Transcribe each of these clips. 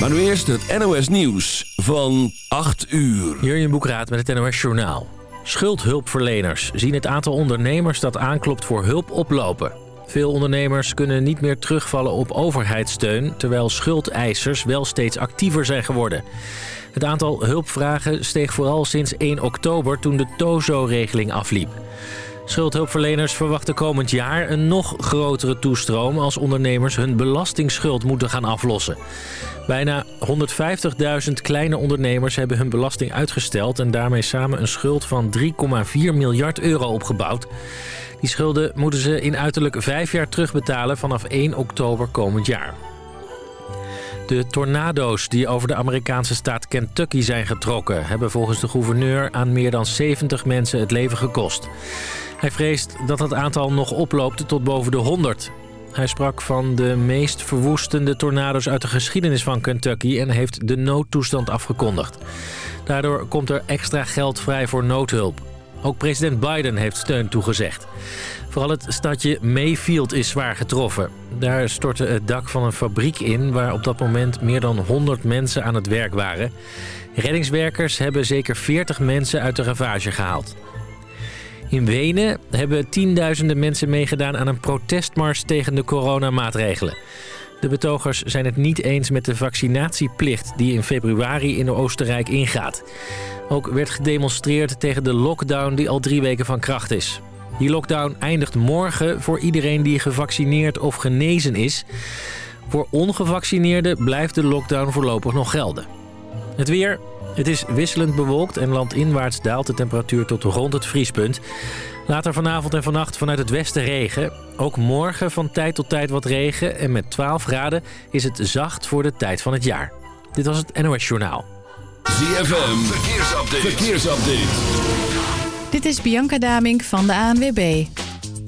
Maar nu eerst het NOS Nieuws van 8 uur. Jurjen Boekraat met het NOS Journaal. Schuldhulpverleners zien het aantal ondernemers dat aanklopt voor hulp oplopen. Veel ondernemers kunnen niet meer terugvallen op overheidssteun... terwijl schuldeisers wel steeds actiever zijn geworden. Het aantal hulpvragen steeg vooral sinds 1 oktober toen de TOZO-regeling afliep. Schuldhulpverleners verwachten komend jaar een nog grotere toestroom... als ondernemers hun belastingsschuld moeten gaan aflossen. Bijna 150.000 kleine ondernemers hebben hun belasting uitgesteld... en daarmee samen een schuld van 3,4 miljard euro opgebouwd. Die schulden moeten ze in uiterlijk vijf jaar terugbetalen vanaf 1 oktober komend jaar. De tornado's die over de Amerikaanse staat Kentucky zijn getrokken... hebben volgens de gouverneur aan meer dan 70 mensen het leven gekost. Hij vreest dat het aantal nog oploopt tot boven de 100. Hij sprak van de meest verwoestende tornado's uit de geschiedenis van Kentucky... en heeft de noodtoestand afgekondigd. Daardoor komt er extra geld vrij voor noodhulp. Ook president Biden heeft steun toegezegd. Vooral het stadje Mayfield is zwaar getroffen. Daar stortte het dak van een fabriek in... waar op dat moment meer dan 100 mensen aan het werk waren. Reddingswerkers hebben zeker 40 mensen uit de ravage gehaald. In Wenen hebben tienduizenden mensen meegedaan aan een protestmars tegen de coronamaatregelen. De betogers zijn het niet eens met de vaccinatieplicht die in februari in Oostenrijk ingaat. Ook werd gedemonstreerd tegen de lockdown die al drie weken van kracht is. Die lockdown eindigt morgen voor iedereen die gevaccineerd of genezen is. Voor ongevaccineerden blijft de lockdown voorlopig nog gelden. Het weer. Het is wisselend bewolkt en landinwaarts daalt de temperatuur tot rond het vriespunt. Later vanavond en vannacht vanuit het westen regen. Ook morgen van tijd tot tijd wat regen en met 12 graden is het zacht voor de tijd van het jaar. Dit was het NOS Journaal. ZFM, verkeersupdate. verkeersupdate. Dit is Bianca Damink van de ANWB.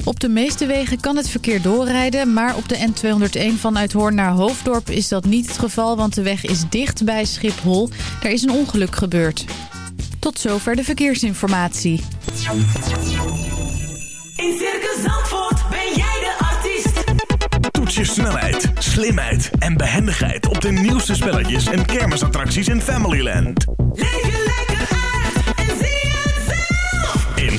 Op de meeste wegen kan het verkeer doorrijden, maar op de N201 vanuit Hoorn naar Hoofddorp is dat niet het geval, want de weg is dicht bij Schiphol. Daar is een ongeluk gebeurd. Tot zover de verkeersinformatie. In Circus Zandvoort ben jij de artiest. Toets je snelheid, slimheid en behendigheid op de nieuwste spelletjes en kermisattracties in Familyland. Leef je lekker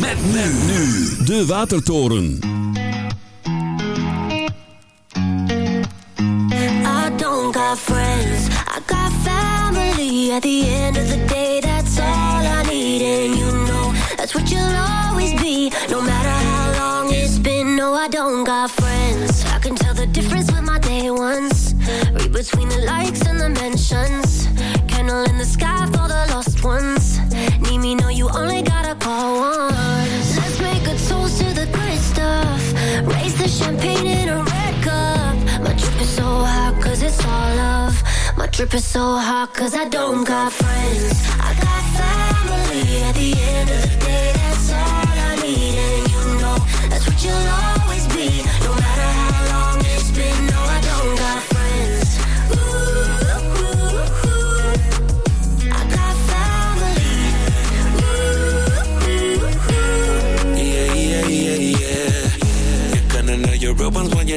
Met men nu. De Watertoren. I don't got friends, I got family. At the end of the day, that's all I need. And you know, that's what you'll always be. No matter how long it's been, no, I don't got friends. I can tell the difference with my day ones. Read between the likes and the mentions. Candle in the sky for the lost ones. Need me, no, you only gotta call once. Let's make a toast to the good stuff. Raise the champagne in a red cup. My drip is so hot, cause it's all love. My drip is so hot, cause I don't got friends. I got family. At the end of the day, that's all I need. And you know, that's what you'll always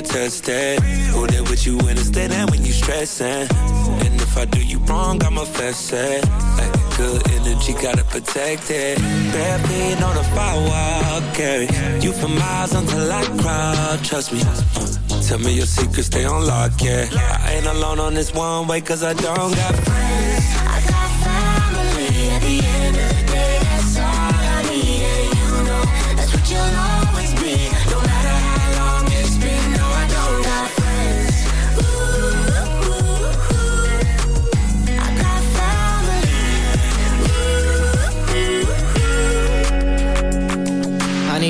you that. Who there with you when it's and when you stressing? And if I do you wrong, I'ma fess it. Like good energy, gotta protect it. Bare feet on the firewall, carry you for miles until I cry. Trust me. Tell me your secrets, stay on lock, yeah. I ain't alone on this one way, cause I don't got friends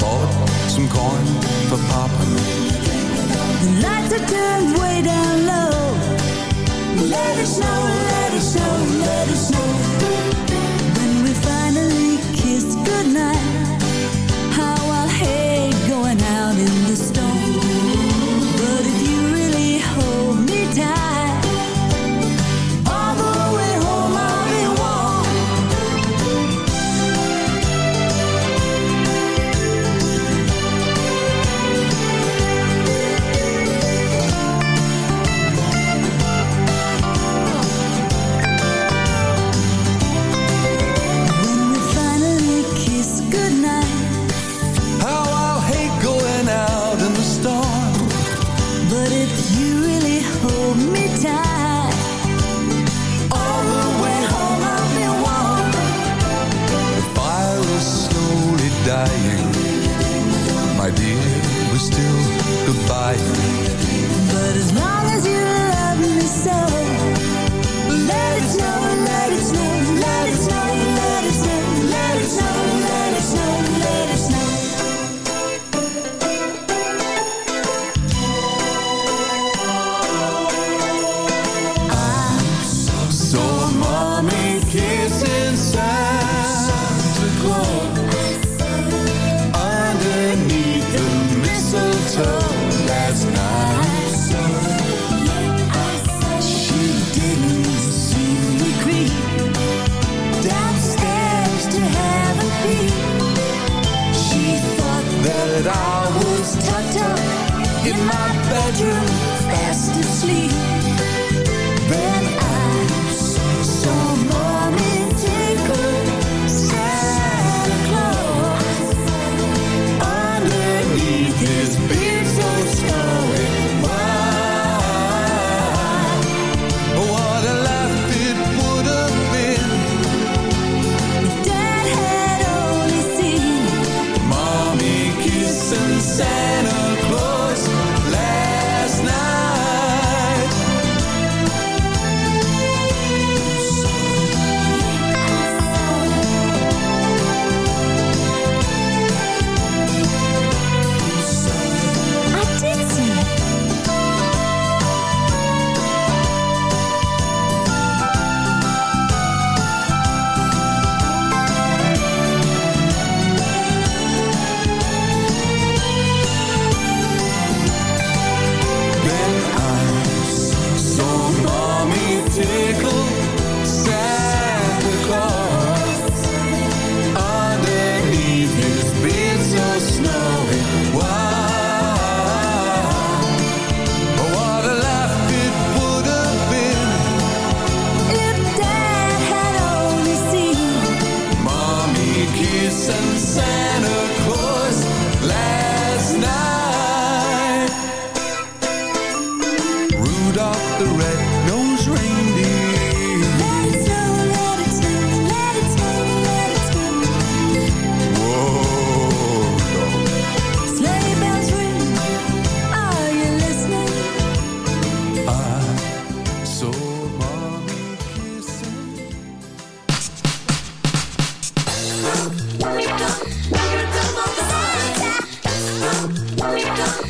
bought some corn for Papa. The lights are turned way down low. Let it snow, let it snow, let it snow. We got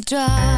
drive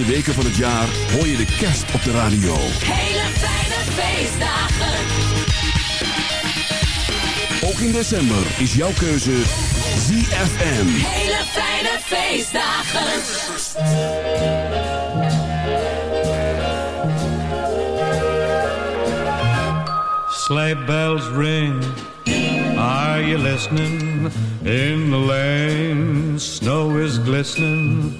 De laatste weken van het jaar hoor je de kerst op de radio. Hele fijne feestdagen. Ook in december is jouw keuze ZFM. Hele fijne feestdagen. Sleigh bells ring. Are you listening? In the lane, snow is glistening.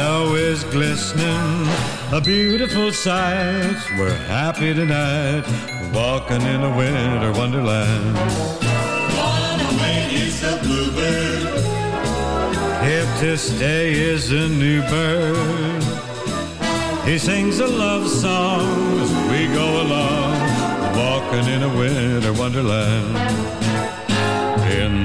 Snow is glistening, a beautiful sight. We're happy tonight, walking in a winter wonderland. Gone away is the bluebird. Here to stay is a new bird. He sings a love song as we go along, walking in a winter wonderland.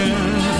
Walking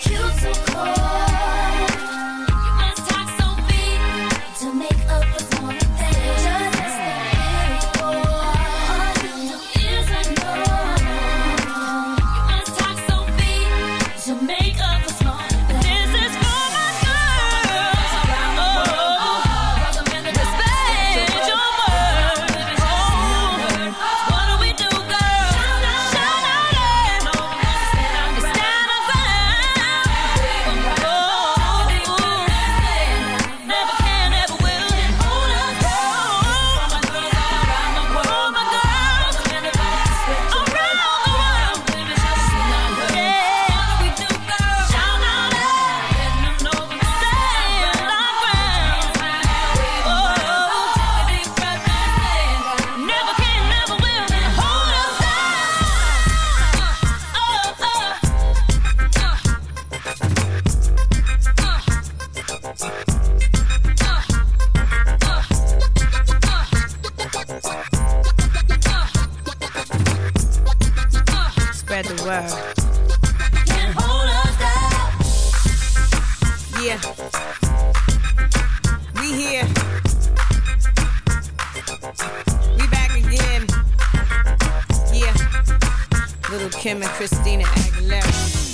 Cute, so coy. Lil' Kim and Christina Aguilera.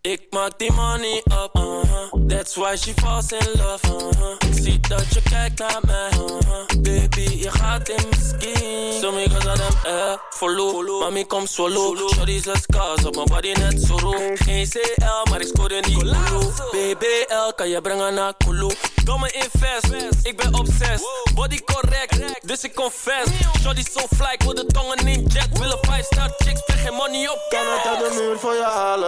Ik maak die money up, uh-huh. That's why she falls in love, uh-huh. Ik zie dat je kijkt naar mij, uh-huh. Baby, je gaat in mijn skin. Sommige aan hem, eh, follow Mami, kom solo Shorty zes scars op mijn body net zo roe Geen CL, maar ik scoorde niet Kulu BBL, kan je brengen naar Kulu. Domme invest, ik ben obsessed. Body correct, dus ik confess. Shorty so fly, ik wil de tongen in jet. Willen 5 star chicks, spreek geen money op Kan het uit de muur voor je halen.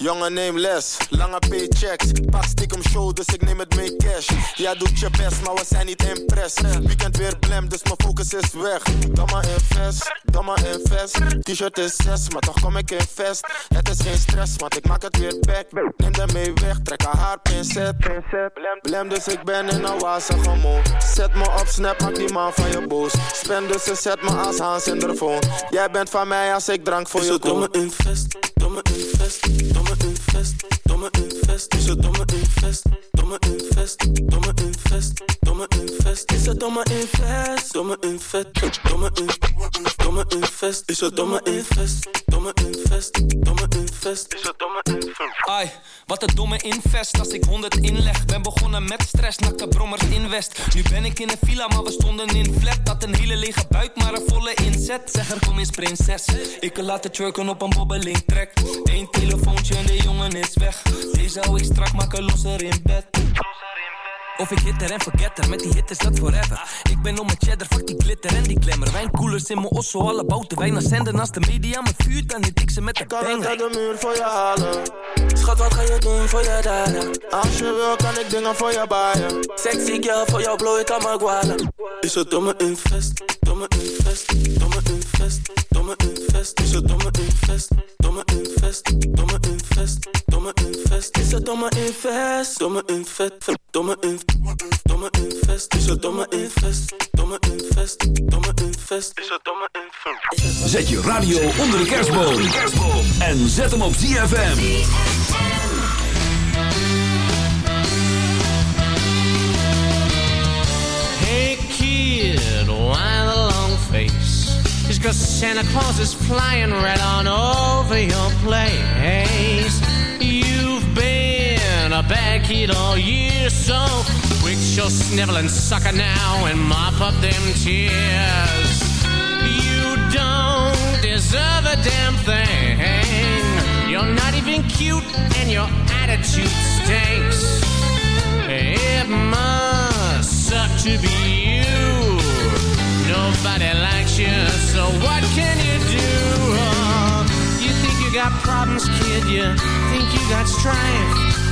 Jongen, neem les, lange paychecks. Pak stiekem show, dus ik neem het mee cash. Jij doet je best, maar we zijn niet impress. Weekend weer blem, dus mijn focus is weg. Domme invest, domme invest. T-shirt is 6, maar toch kom ik in vest. Het is geen stress, want ik maak het weer back. Neem de mee weg, trek haar haar pincet. Blem, dus ik ben in een wazige mood. Zet me op snap, maak die man van je boos. Spend dus ze zet me als Hans in de phone. Jij bent van mij als ik drank voor Is je het domme koop. invest, domme invest, domme invest, domme invest. Is het domme invest, domme invest, domme invest, domme invest. Is het domme invest? Domme domme invest, domme invest. Is het domme invest, domme domme invest. Is het domme invest. Ai, wat een domme invest als ik 100 inleg. Ben begonnen met stress, nakte brommers in West. Nu ben ik in een villa, maar we stonden in flat. Dat een hele lege buik, maar een volle inzet. Zeg er kom eens prinses. Ik kan laten twerken op een bobbeling trek. Telefoontje en de jongen is weg. Deze hou ik strak, maken losser in bed. Of ik hitter en forgetter, met die hit is dat forever. Ik ben om mijn cheddar, fuck die glitter en die klemmer. Wijnkoelers in mijn osso, alle bouten wijn naar zenden. Als de media me vuurt, dan hit ik ze met de Kan het banger. uit de muur voor je halen. Schat, wat ga je doen voor je dada? Als je wil, kan ik dingen voor je baaien. Sexy girl, voor jou blow ik aan mijn guala. Is het domme invest, domme invest, domme invest, domme invest. Is het domme invest, domme invest, domme invest, domme invest. Is het domme invest? Domme invest, domme invest, domme invest. Is het domme invest, domme invest, domme invest. Is het domme invest. Zet je radio onder de kerstboom. En zet hem op ZFM. Hey kid, why the long face? It's cause Santa Claus is flying right on over your place. Been a kid all year, so quit your sniveling sucker now and mop up them tears. You don't deserve a damn thing. You're not even cute and your attitude stinks. It must suck to be you. Nobody likes you, so what can you do? Oh, you think you got problems, kid? You think you got strife?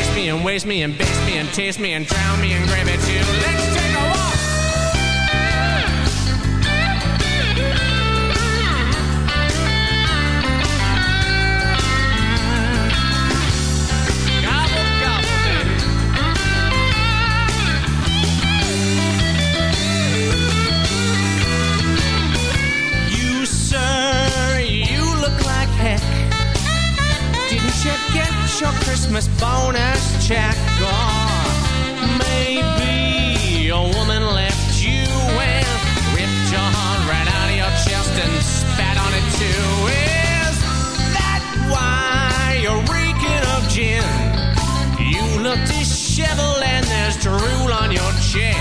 Chase me and waste me and baste me and taste me and drown me it too. Let's take a walk. your Christmas bonus check or maybe a woman left you and ripped your heart right out of your chest and spat on it too. Is that why you're reeking of gin? You look disheveled and there's drool on your chin.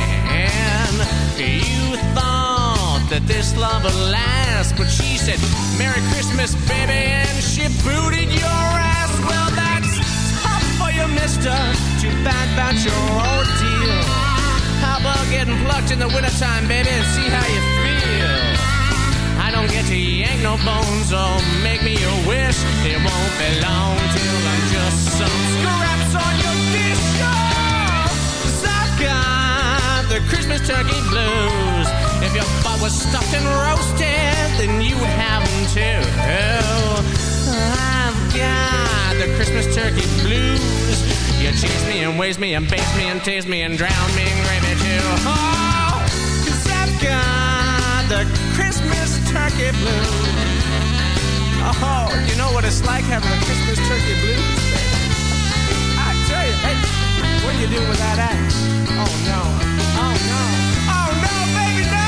You thought that this love would last, but she said, "Merry Christmas, baby," and she booted your ass. Mister. Too bad about your ordeal. How about getting plucked in the wintertime, baby, and see how you feel? I don't get to yank no bones or make me a wish. It won't be long till I'm just some scraps on your dish. Oh, I've got the Christmas turkey blues. If your butt was stuffed and Christmas turkey blues. You chase me and waste me and base me and taste me and drown me in gravy too. Oh, cause I've got the Christmas turkey blues. Oh, you know what it's like having a Christmas turkey blues? I tell you, hey, what do you do with that? Oh no, oh no, oh no, baby, no!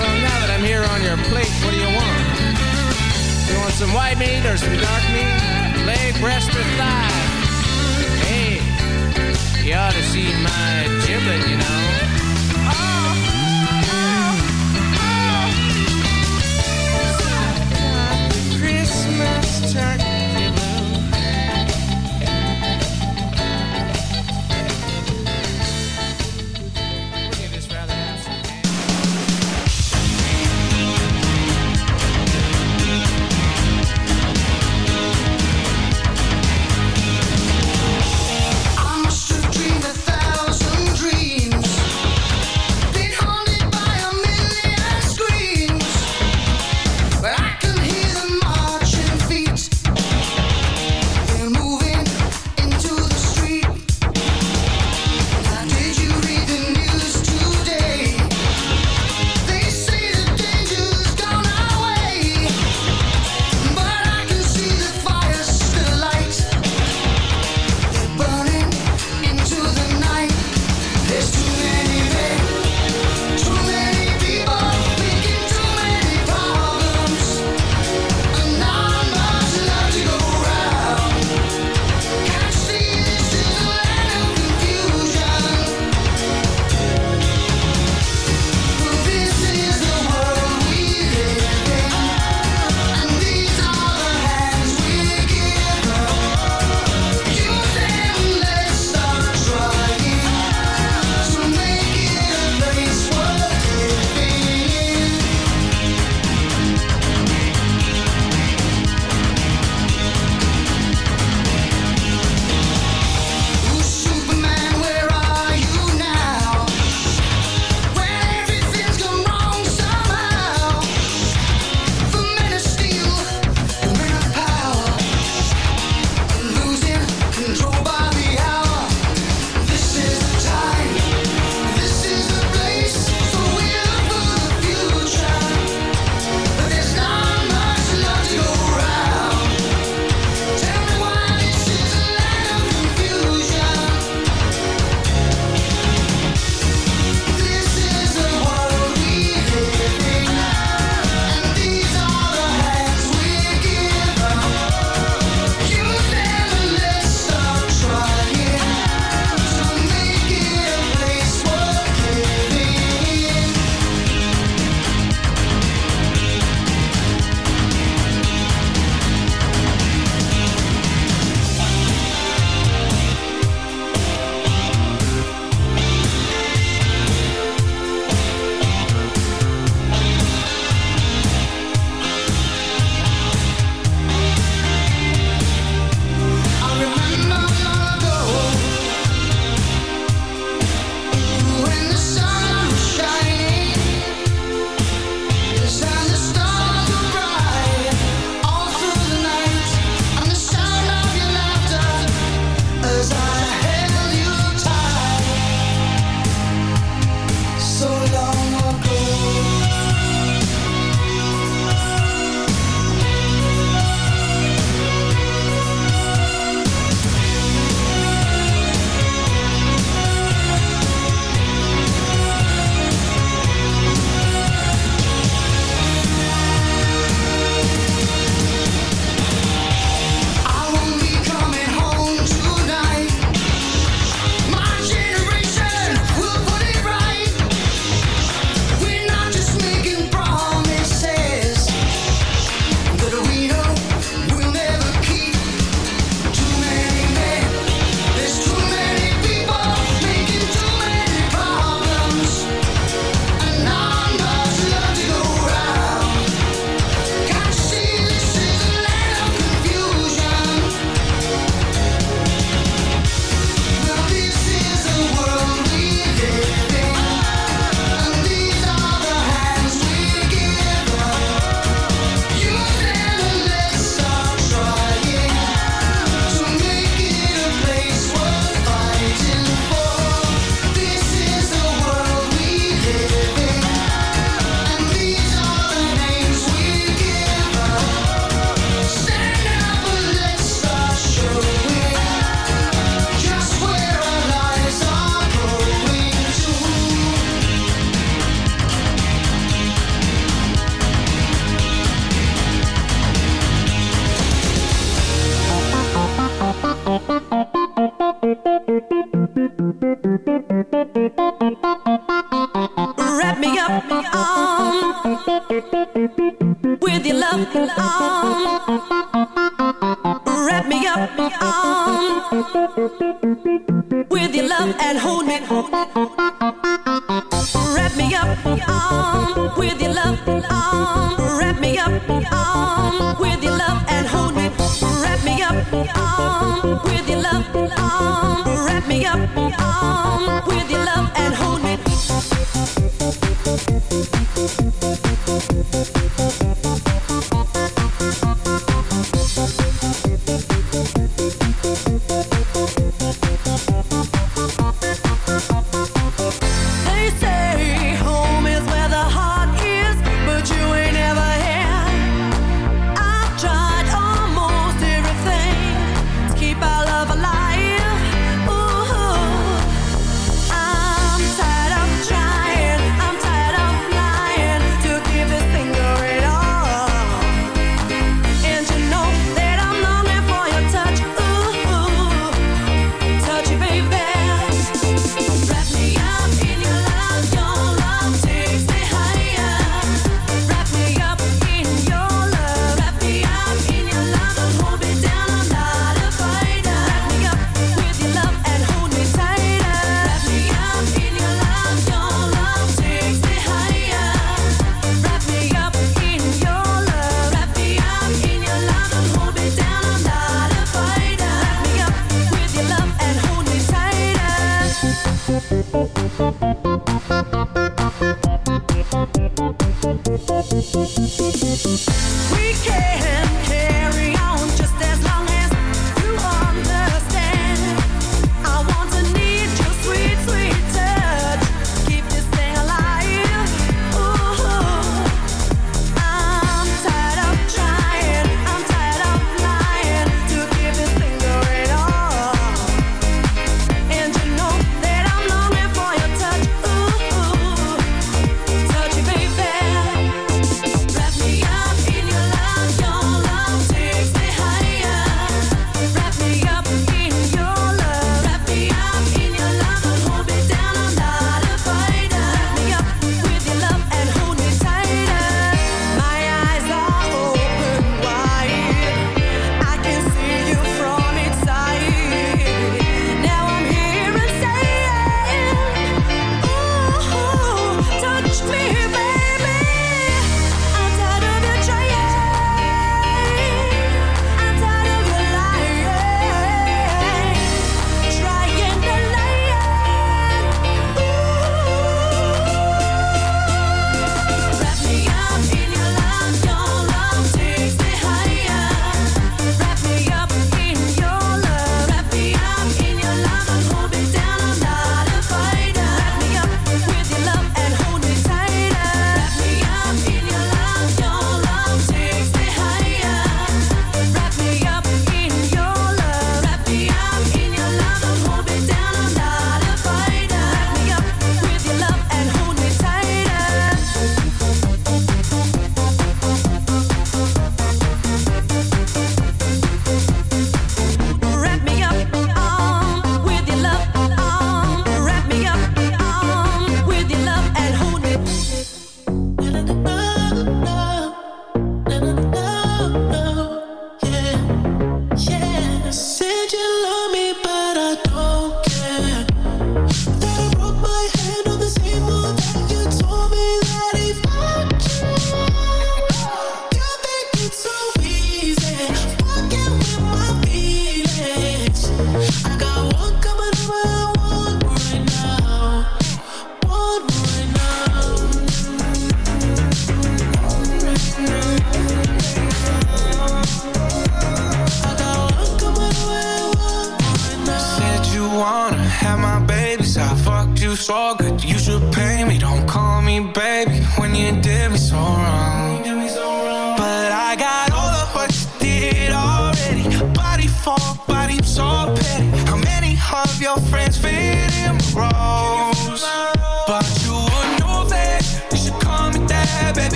Well, now that I'm here on your plate, what do you want? Want some white meat or some dark meat? Leg, breast, or thigh? Hey, you ought to see my giblet, you know. Christmas turkey